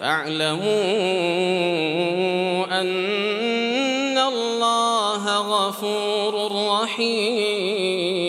فاعلموا أن الله غفور رحيم.